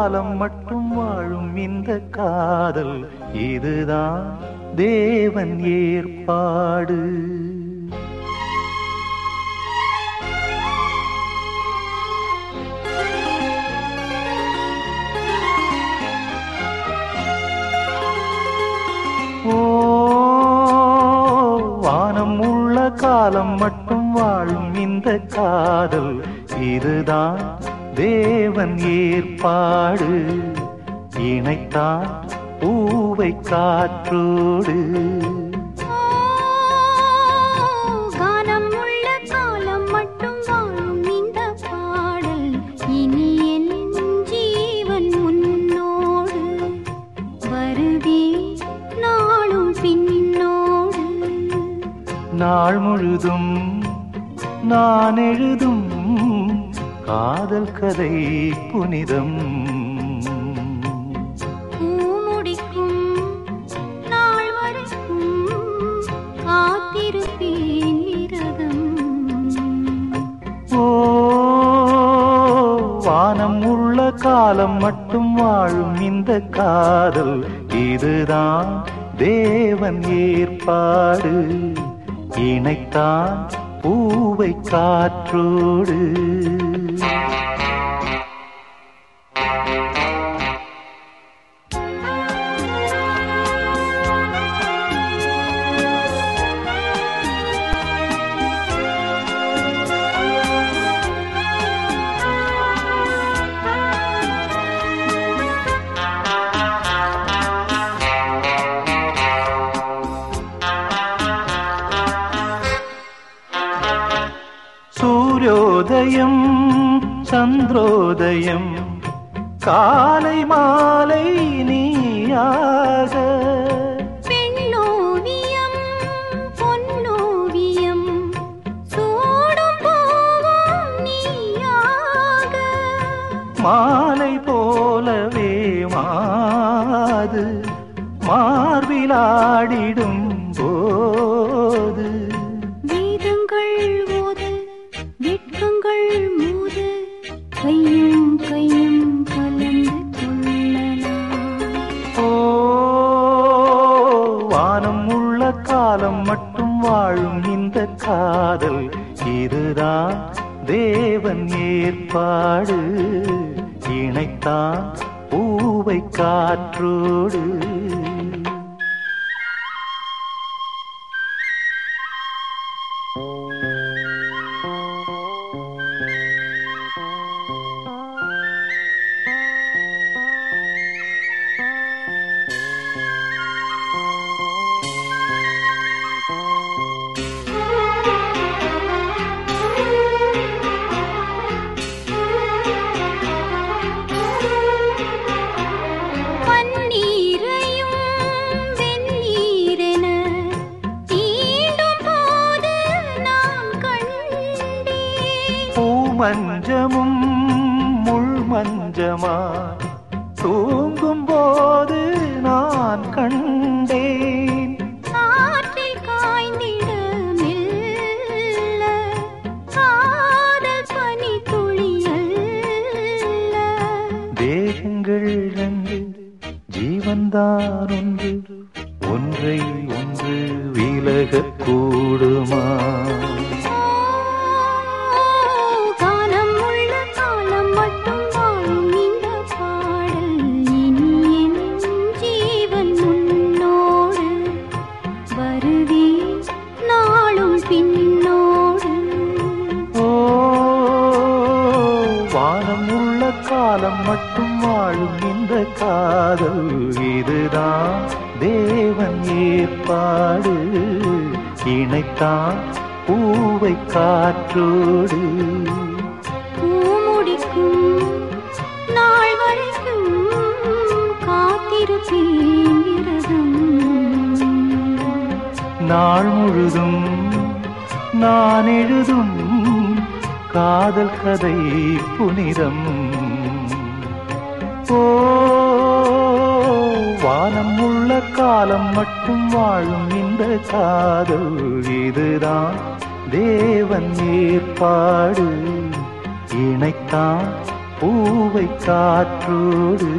காலம் மட்டும் வாழும் இந்த காதல். இதுதான் தேவன் ஏற்பாடு. ஓ வானம் உள்ள காலம் மட்டும் வாழும் இந்த காதல். இதுதான் தேவன் ஏற்பாடு இணைத்தான் பூவை காற்றோடு. கானம் உள்ள காலம் மட்டும் வாழும் இந்த பாடல் இனி என் ஜீவன் முன்னோடு வருவே நாளும் பின்னோடு. நாள் முழுதும் நான் எழுதும் காதல் கதை புனிதம். வானம் உள்ள காலம் மட்டும் வாழும் இந்த காதல். இதுதான் தேவன் ஏற்பாடு. இணைத்தான் பூவை காற்றோடு சூரியோதயம் சந்திரோதயம். காலை மாலை நீயாக. மாலை போலவே மாது மார்பிலாடிடும் இதுதான் தேவன் ஏற்பாடு இணைத்தான் பூவை காற்றோடு. பூமஞ்சமும் முள் மஞ்சமா? தூங்கும் போது நான் கண்டேன். காற்றில் காய்ந்திட பனி துளியல்ல. தேகங்கள் ரெண்டு ஜீவன்தான் ஒன்று ஒன்றை ஒன்று விலகக் காதல் இதுதான். தேவன் ஏற்பாடு. இணைத்தான் பூவை காற்றோடு. பூமுடிக்கும் நாள் வரைக்கும் காத்திருப்பேன் விரதம் நாள் முழுதும் நான் எழுதும் காதல் கதை புனிதம். ஓ வானம் உள்ள காலம் மட்டும் வாழும் இந்த காதல் இதுதான். தேவன் ஏற்பாடு இணைத்தான் பூவை காற்றோடு.